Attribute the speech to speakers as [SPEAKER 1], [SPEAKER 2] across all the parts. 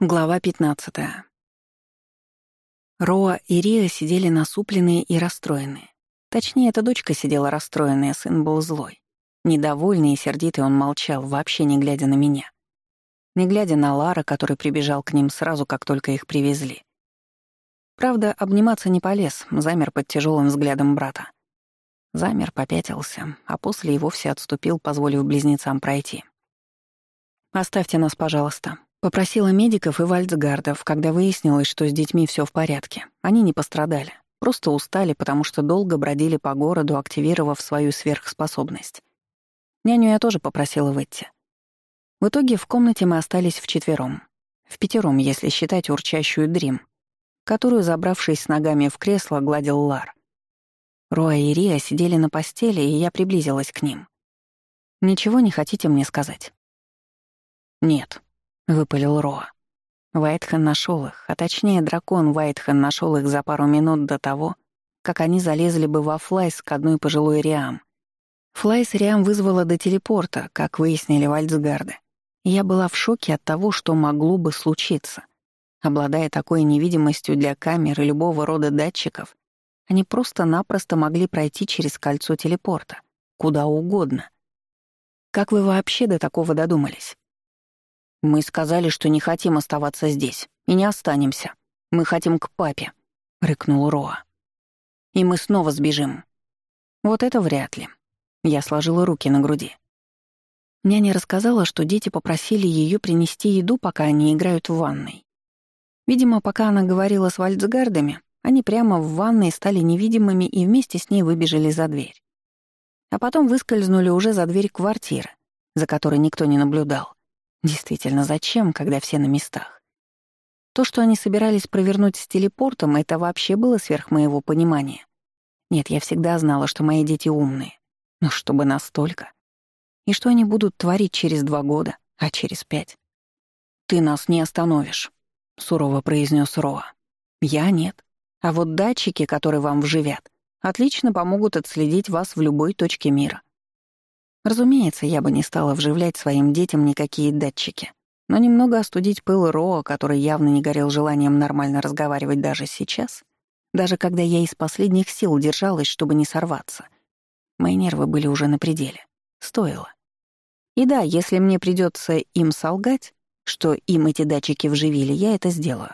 [SPEAKER 1] Глава 15. Роа и Рио сидели насупленные и расстроенные. Точнее, эта дочка сидела расстроенная, сын был злой. Недовольный и сердитый он молчал, вообще не глядя на меня. Не глядя на Лара, который прибежал к ним сразу, как только их привезли. Правда, обниматься не полез, замер под тяжелым взглядом брата. Замер, попятился, а после и вовсе отступил, позволив близнецам пройти. «Оставьте нас, пожалуйста», Попросила медиков и вальцгардов, когда выяснилось, что с детьми все в порядке. Они не пострадали. Просто устали, потому что долго бродили по городу, активировав свою сверхспособность. Няню я тоже попросила выйти. В итоге в комнате мы остались вчетвером. В пятером, если считать урчащую дрим, которую, забравшись с ногами в кресло, гладил Лар. Роа и Риа сидели на постели, и я приблизилась к ним. «Ничего не хотите мне сказать?» «Нет», выпалил Роа. Вайтхен нашел их, а точнее дракон Вайтхен нашел их за пару минут до того, как они залезли бы во Флайс к одной пожилой Риам. Флайс Риам вызвала до телепорта, как выяснили Вальцгарды. Я была в шоке от того, что могло бы случиться. Обладая такой невидимостью для камер и любого рода датчиков, они просто-напросто могли пройти через кольцо телепорта, куда угодно. Как вы вообще до такого додумались? Мы сказали, что не хотим оставаться здесь и не останемся. Мы хотим к папе», — рыкнул Роа. «И мы снова сбежим». «Вот это вряд ли». Я сложила руки на груди. Няня рассказала, что дети попросили ее принести еду, пока они играют в ванной. Видимо, пока она говорила с вальцгардами, они прямо в ванной стали невидимыми и вместе с ней выбежали за дверь. А потом выскользнули уже за дверь квартиры, за которой никто не наблюдал. Действительно, зачем, когда все на местах? То, что они собирались провернуть с телепортом, это вообще было сверх моего понимания. Нет, я всегда знала, что мои дети умные. Но чтобы настолько. И что они будут творить через два года, а через пять? «Ты нас не остановишь», — сурово произнес Роа. «Я нет. А вот датчики, которые вам вживят, отлично помогут отследить вас в любой точке мира. Разумеется, я бы не стала вживлять своим детям никакие датчики, но немного остудить пыл Роа, который явно не горел желанием нормально разговаривать даже сейчас, даже когда я из последних сил держалась, чтобы не сорваться. Мои нервы были уже на пределе. Стоило. И да, если мне придется им солгать, что им эти датчики вживили, я это сделаю.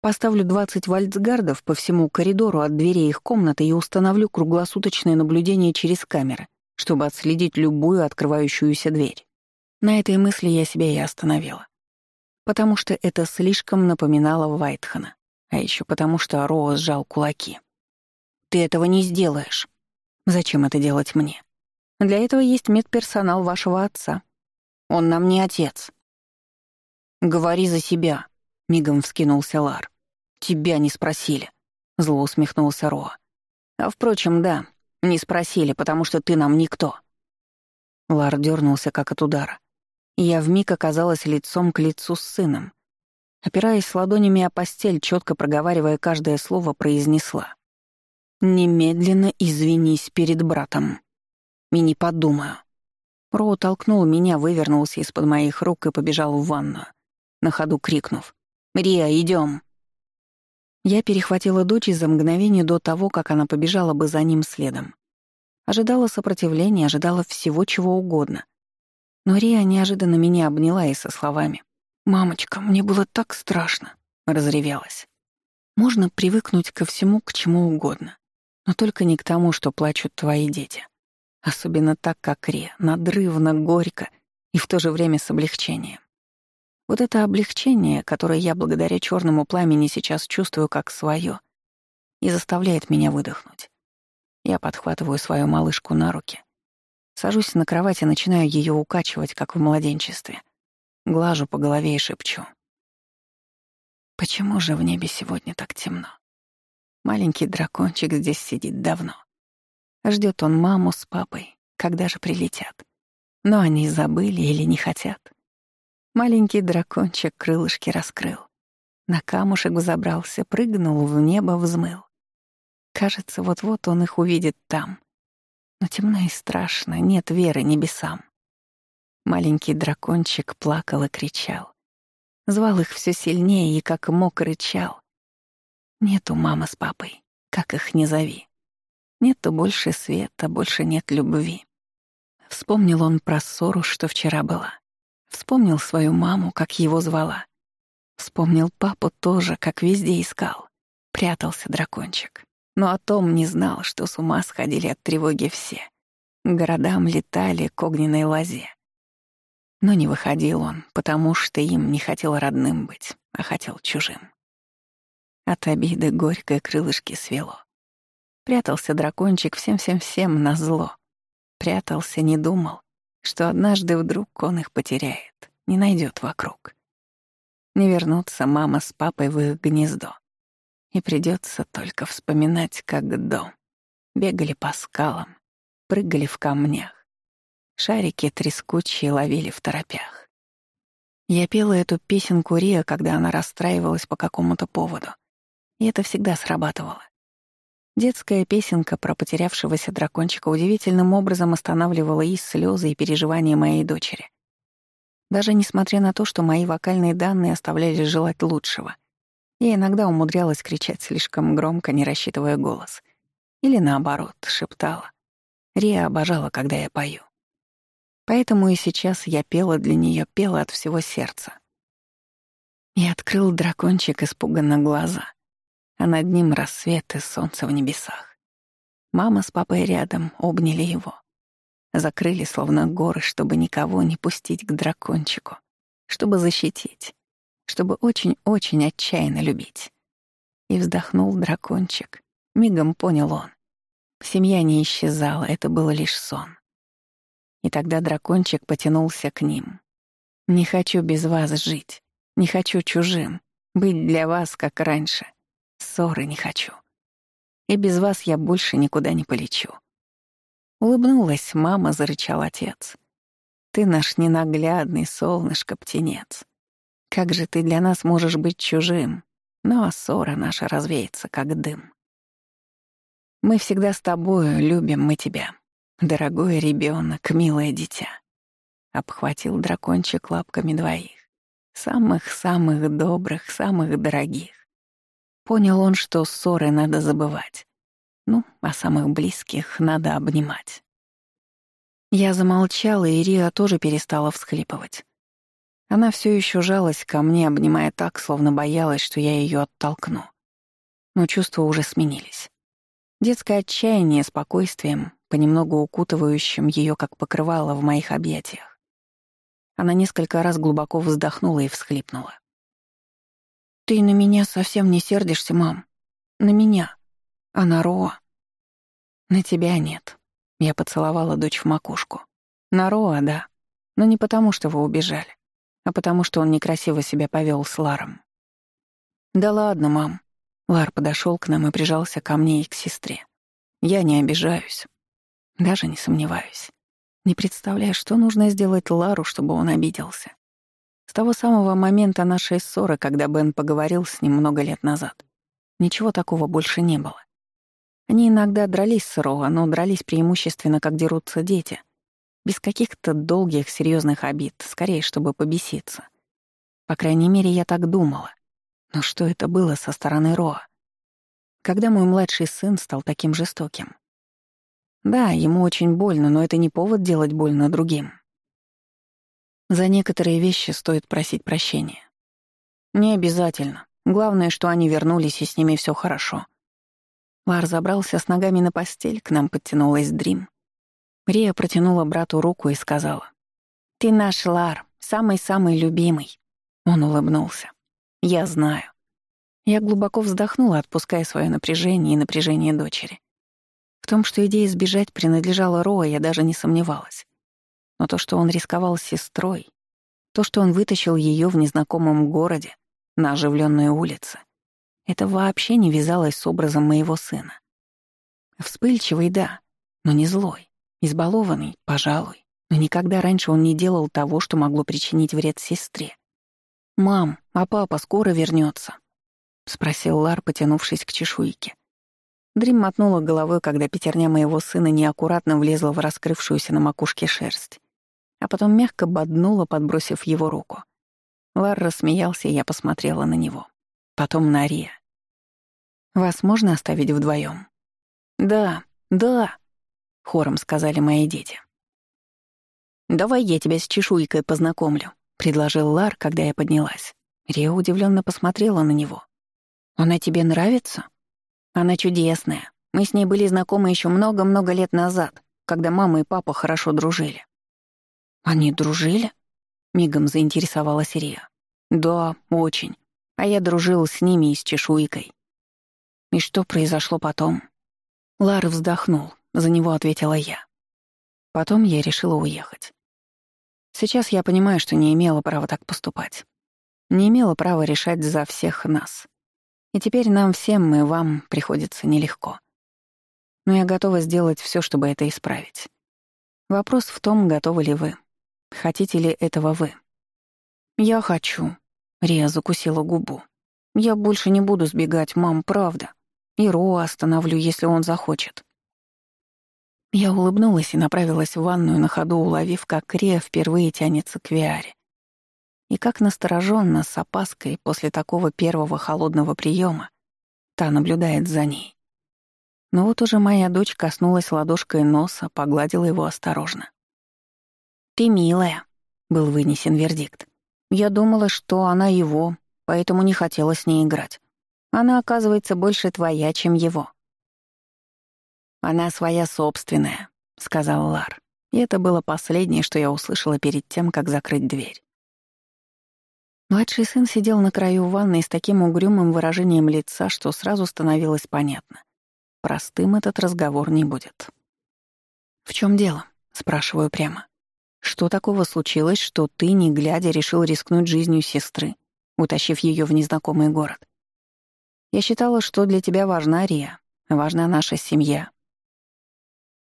[SPEAKER 1] Поставлю 20 вальцгардов по всему коридору от двери их комнаты и установлю круглосуточное наблюдение через камеры — чтобы отследить любую открывающуюся дверь. На этой мысли я себя и остановила. Потому что это слишком напоминало Вайтхана. А еще потому, что Роа сжал кулаки. «Ты этого не сделаешь. Зачем это делать мне? Для этого есть медперсонал вашего отца. Он нам не отец». «Говори за себя», — мигом вскинулся Лар. «Тебя не спросили», — зло усмехнулся Роа. «А впрочем, да, не спросили, потому что ты нам никто». Лар дернулся как от удара. И я вмиг оказалась лицом к лицу с сыном. Опираясь ладонями о постель, четко проговаривая каждое слово, произнесла. «Немедленно извинись перед братом». И не подумаю. Роу толкнул меня, вывернулся из-под моих рук и побежал в ванну, на ходу крикнув. «Рия, идем!" Я перехватила дочь за мгновение до того, как она побежала бы за ним следом. Ожидала сопротивления, ожидала всего чего угодно. Но Рия неожиданно меня обняла и со словами «Мамочка, мне было так страшно», — разревелась. Можно привыкнуть ко всему, к чему угодно, но только не к тому, что плачут твои дети. Особенно так, как Рия, надрывно, горько и в то же время с облегчением. Вот это облегчение, которое я благодаря черному пламени сейчас чувствую как свое, и заставляет меня выдохнуть. Я подхватываю свою малышку на руки, сажусь на кровати и начинаю ее укачивать, как в младенчестве. Глажу по голове и шепчу. Почему же в небе сегодня так темно? Маленький дракончик здесь сидит давно. Ждет он маму с папой, когда же прилетят. Но они забыли или не хотят. Маленький дракончик крылышки раскрыл. На камушек взобрался, прыгнул в небо, взмыл. Кажется, вот-вот он их увидит там. Но темно и страшно, нет веры небесам. Маленький дракончик плакал и кричал. Звал их все сильнее и как мог рычал. Нету мамы с папой, как их не зови. Нету больше света, больше нет любви. Вспомнил он про ссору, что вчера была. Вспомнил свою маму, как его звала. Вспомнил папу тоже, как везде искал. Прятался дракончик. Но о том не знал, что с ума сходили от тревоги все. Городам летали к огненной лозе. Но не выходил он, потому что им не хотел родным быть, а хотел чужим. От обиды горькое крылышки свело. Прятался дракончик всем-всем-всем на зло. Прятался, не думал, что однажды вдруг он их потеряет, не найдет вокруг. Не вернутся мама с папой в их гнездо. И придется только вспоминать, как дом. Бегали по скалам, прыгали в камнях. Шарики трескучие ловили в торопях. Я пела эту песенку Рия, когда она расстраивалась по какому-то поводу. И это всегда срабатывало. Детская песенка про потерявшегося дракончика удивительным образом останавливала и слезы, и переживания моей дочери. Даже несмотря на то, что мои вокальные данные оставляли желать лучшего, я иногда умудрялась кричать слишком громко, не рассчитывая голос. Или наоборот, шептала. Рия обожала, когда я пою. Поэтому и сейчас я пела для нее, пела от всего сердца. И открыл дракончик испуганно глаза — а над ним рассвет и солнце в небесах. Мама с папой рядом обняли его. Закрыли словно горы, чтобы никого не пустить к дракончику, чтобы защитить, чтобы очень-очень отчаянно любить. И вздохнул дракончик. Мигом понял он. Семья не исчезала, это был лишь сон. И тогда дракончик потянулся к ним. «Не хочу без вас жить, не хочу чужим, быть для вас, как раньше», Ссоры не хочу. И без вас я больше никуда не полечу». Улыбнулась мама, зарычал отец. «Ты наш ненаглядный солнышко-птенец. Как же ты для нас можешь быть чужим? Ну а ссора наша развеется, как дым. Мы всегда с тобою любим мы тебя, дорогой ребенок, милое дитя». Обхватил дракончик лапками двоих. Самых-самых добрых, самых дорогих. Понял он, что ссоры надо забывать. Ну, а самых близких надо обнимать. Я замолчала, и Рия тоже перестала всхлипывать. Она все еще жалась ко мне, обнимая так, словно боялась, что я ее оттолкну. Но чувства уже сменились. Детское отчаяние спокойствием, понемногу укутывающим ее как покрывало в моих объятиях. Она несколько раз глубоко вздохнула и всхлипнула. Ты на меня совсем не сердишься, мам. На меня. А на Роа? На тебя нет. Я поцеловала дочь в макушку. На Роа, да. Но не потому, что вы убежали, а потому, что он некрасиво себя повел с Ларом. Да ладно, мам. Лар подошел к нам и прижался ко мне и к сестре. Я не обижаюсь. Даже не сомневаюсь. Не представляю, что нужно сделать Лару, чтобы он обиделся. С того самого момента нашей ссоры, когда Бен поговорил с ним много лет назад, ничего такого больше не было. Они иногда дрались сырого, но дрались преимущественно, как дерутся дети. Без каких-то долгих, серьезных обид, скорее, чтобы побеситься. По крайней мере, я так думала. Но что это было со стороны Роа? Когда мой младший сын стал таким жестоким? Да, ему очень больно, но это не повод делать больно другим. За некоторые вещи стоит просить прощения. Не обязательно. Главное, что они вернулись, и с ними все хорошо. Вар забрался с ногами на постель, к нам подтянулась Дрим. Рия протянула брату руку и сказала. «Ты наш Лар, самый-самый любимый». Он улыбнулся. «Я знаю». Я глубоко вздохнула, отпуская свое напряжение и напряжение дочери. В том, что идея сбежать принадлежала Роа, я даже не сомневалась. Но то, что он рисковал с сестрой, то, что он вытащил ее в незнакомом городе, на оживленной улице, это вообще не вязалось с образом моего сына. Вспыльчивый, да, но не злой. Избалованный, пожалуй. Но никогда раньше он не делал того, что могло причинить вред сестре. «Мам, а папа скоро вернется? спросил Лар, потянувшись к чешуйке. Дрим мотнула головой, когда пятерня моего сына неаккуратно влезла в раскрывшуюся на макушке шерсть а потом мягко боднула, подбросив его руку. Лар рассмеялся, и я посмотрела на него. Потом на Рия. «Вас можно оставить вдвоем? «Да, да», — хором сказали мои дети. «Давай я тебя с чешуйкой познакомлю», — предложил Лар, когда я поднялась. Рио удивленно посмотрела на него. «Она тебе нравится?» «Она чудесная. Мы с ней были знакомы еще много-много лет назад, когда мама и папа хорошо дружили. «Они дружили?» — мигом заинтересовалась Ирия. «Да, очень. А я дружил с ними и с чешуйкой». «И что произошло потом?» Лар вздохнул. За него ответила я. Потом я решила уехать. Сейчас я понимаю, что не имела права так поступать. Не имела права решать за всех нас. И теперь нам всем и вам приходится нелегко. Но я готова сделать все, чтобы это исправить. Вопрос в том, готовы ли вы. Хотите ли этого вы? Я хочу. Рия закусила губу. Я больше не буду сбегать, мам, правда. И Роа остановлю, если он захочет. Я улыбнулась и направилась в ванную на ходу, уловив, как Рия впервые тянется к Виаре. И как настороженно, с опаской, после такого первого холодного приема, та наблюдает за ней. Но вот уже моя дочь коснулась ладошкой носа, погладила его осторожно. «Ты милая», — был вынесен вердикт. «Я думала, что она его, поэтому не хотела с ней играть. Она, оказывается, больше твоя, чем его». «Она своя собственная», — сказал Лар. И это было последнее, что я услышала перед тем, как закрыть дверь. Младший сын сидел на краю ванны с таким угрюмым выражением лица, что сразу становилось понятно. Простым этот разговор не будет. «В чем дело?» — спрашиваю прямо. Что такого случилось, что ты, не глядя, решил рискнуть жизнью сестры, утащив ее в незнакомый город? Я считала, что для тебя важна Ария, важна наша семья.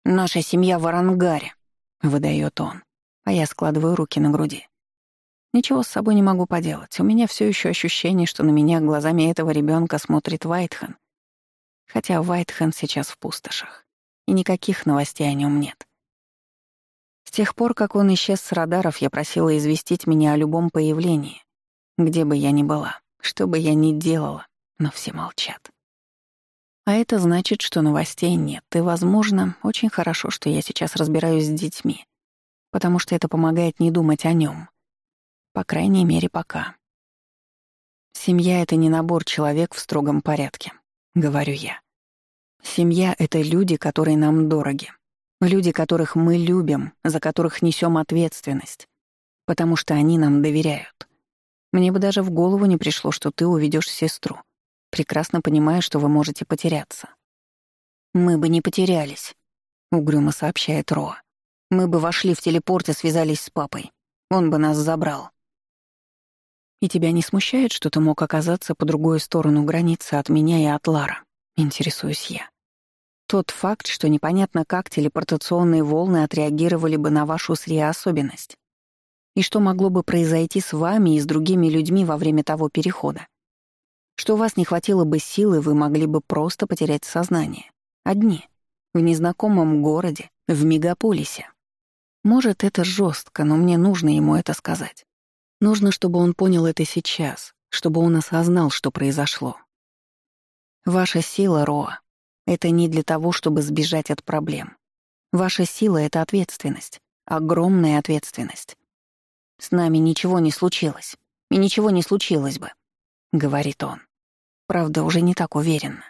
[SPEAKER 1] «Наша семья в Арангаре», — выдает он, а я складываю руки на груди. Ничего с собой не могу поделать. У меня все еще ощущение, что на меня глазами этого ребенка смотрит Вайтхен. Хотя Вайтхен сейчас в пустошах, и никаких новостей о нем нет тех пор, как он исчез с радаров, я просила известить меня о любом появлении, где бы я ни была, что бы я ни делала, но все молчат. А это значит, что новостей нет, и, возможно, очень хорошо, что я сейчас разбираюсь с детьми, потому что это помогает не думать о нем. По крайней мере, пока. Семья — это не набор человек в строгом порядке, — говорю я. Семья — это люди, которые нам дороги, Люди, которых мы любим, за которых несем ответственность. Потому что они нам доверяют. Мне бы даже в голову не пришло, что ты уведешь сестру, прекрасно понимая, что вы можете потеряться. «Мы бы не потерялись», — угрюмо сообщает Роа. «Мы бы вошли в телепорт и связались с папой. Он бы нас забрал». «И тебя не смущает, что ты мог оказаться по другую сторону границы от меня и от Лара?» — интересуюсь я. Тот факт, что непонятно как телепортационные волны отреагировали бы на вашу среособенность. И что могло бы произойти с вами и с другими людьми во время того перехода. Что у вас не хватило бы силы, вы могли бы просто потерять сознание. Одни. В незнакомом городе, в мегаполисе. Может, это жестко, но мне нужно ему это сказать. Нужно, чтобы он понял это сейчас, чтобы он осознал, что произошло. Ваша сила, Роа, это не для того, чтобы сбежать от проблем. Ваша сила — это ответственность. Огромная ответственность. «С нами ничего не случилось. И ничего не случилось бы», — говорит он. Правда, уже не так уверенно.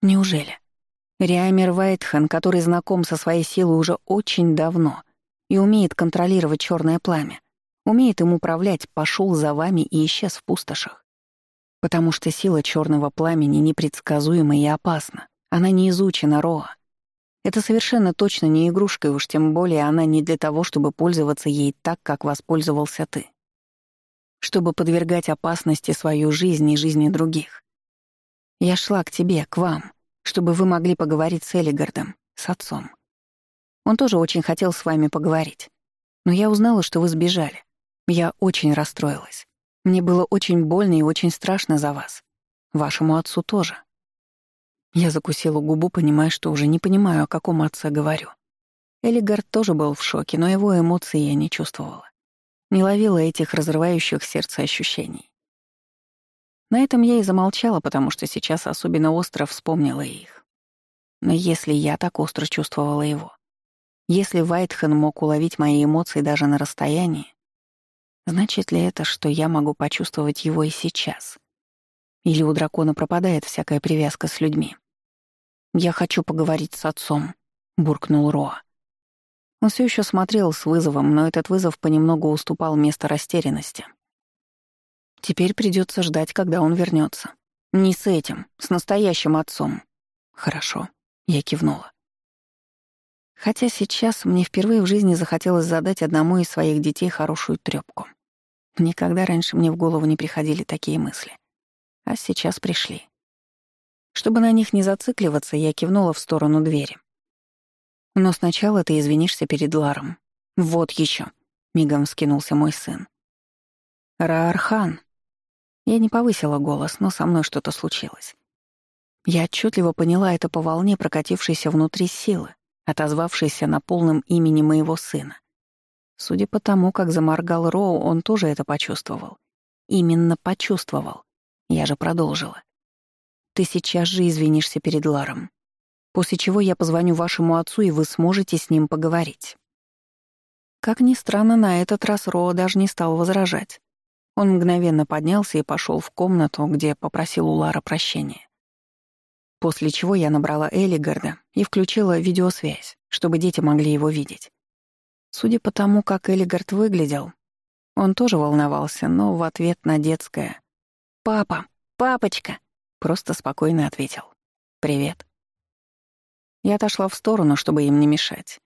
[SPEAKER 1] Неужели? Риамер Вайтхен, который знаком со своей силой уже очень давно и умеет контролировать черное пламя, умеет им управлять, пошел за вами и исчез в пустошах потому что сила черного пламени непредсказуема и опасна. Она не изучена, Роа. Это совершенно точно не игрушка, и уж тем более она не для того, чтобы пользоваться ей так, как воспользовался ты. Чтобы подвергать опасности свою жизнь и жизни других. Я шла к тебе, к вам, чтобы вы могли поговорить с Элигардом, с отцом. Он тоже очень хотел с вами поговорить. Но я узнала, что вы сбежали. Я очень расстроилась. Мне было очень больно и очень страшно за вас. Вашему отцу тоже. Я закусила губу, понимая, что уже не понимаю, о каком отце говорю. Элигард тоже был в шоке, но его эмоции я не чувствовала. Не ловила этих разрывающих сердце ощущений. На этом я и замолчала, потому что сейчас особенно остро вспомнила их. Но если я так остро чувствовала его, если Вайтхен мог уловить мои эмоции даже на расстоянии, Значит ли это, что я могу почувствовать его и сейчас? Или у дракона пропадает всякая привязка с людьми? «Я хочу поговорить с отцом», — буркнул Роа. Он все еще смотрел с вызовом, но этот вызов понемногу уступал место растерянности. Теперь придется ждать, когда он вернется. Не с этим, с настоящим отцом. Хорошо, я кивнула. Хотя сейчас мне впервые в жизни захотелось задать одному из своих детей хорошую трёпку. Никогда раньше мне в голову не приходили такие мысли. А сейчас пришли. Чтобы на них не зацикливаться, я кивнула в сторону двери. «Но сначала ты извинишься перед Ларом». «Вот еще», — мигом вскинулся мой сын. «Раархан». Я не повысила голос, но со мной что-то случилось. Я отчетливо поняла это по волне, прокатившейся внутри силы, отозвавшейся на полном имени моего сына. Судя по тому, как заморгал Роу, он тоже это почувствовал. Именно почувствовал. Я же продолжила. Ты сейчас же извинишься перед Ларом. После чего я позвоню вашему отцу, и вы сможете с ним поговорить. Как ни странно, на этот раз Роу даже не стал возражать. Он мгновенно поднялся и пошел в комнату, где попросил у Лара прощения. После чего я набрала Элигарда и включила видеосвязь, чтобы дети могли его видеть. Судя по тому, как Элигард выглядел, он тоже волновался, но в ответ на детское «Папа! Папочка!» просто спокойно ответил «Привет». Я отошла в сторону, чтобы им не мешать.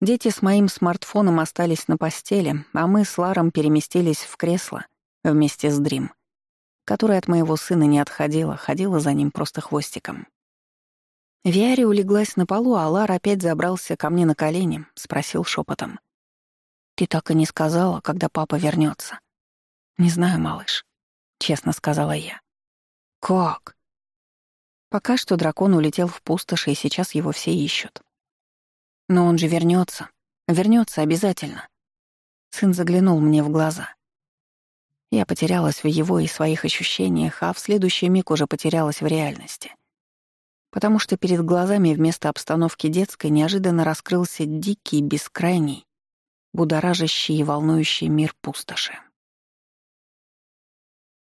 [SPEAKER 1] Дети с моим смартфоном остались на постели, а мы с Ларом переместились в кресло вместе с Дрим, которая от моего сына не отходила, ходила за ним просто хвостиком. Виари улеглась на полу, а Лар опять забрался ко мне на колени, спросил шепотом. «Ты так и не сказала, когда папа вернется. «Не знаю, малыш», — честно сказала я. «Как?» Пока что дракон улетел в пустошь, и сейчас его все ищут. «Но он же вернется, вернется обязательно». Сын заглянул мне в глаза. Я потерялась в его и своих ощущениях, а в следующий миг уже потерялась в реальности потому что перед глазами вместо обстановки детской неожиданно раскрылся дикий, бескрайний, будоражащий и волнующий мир пустоши.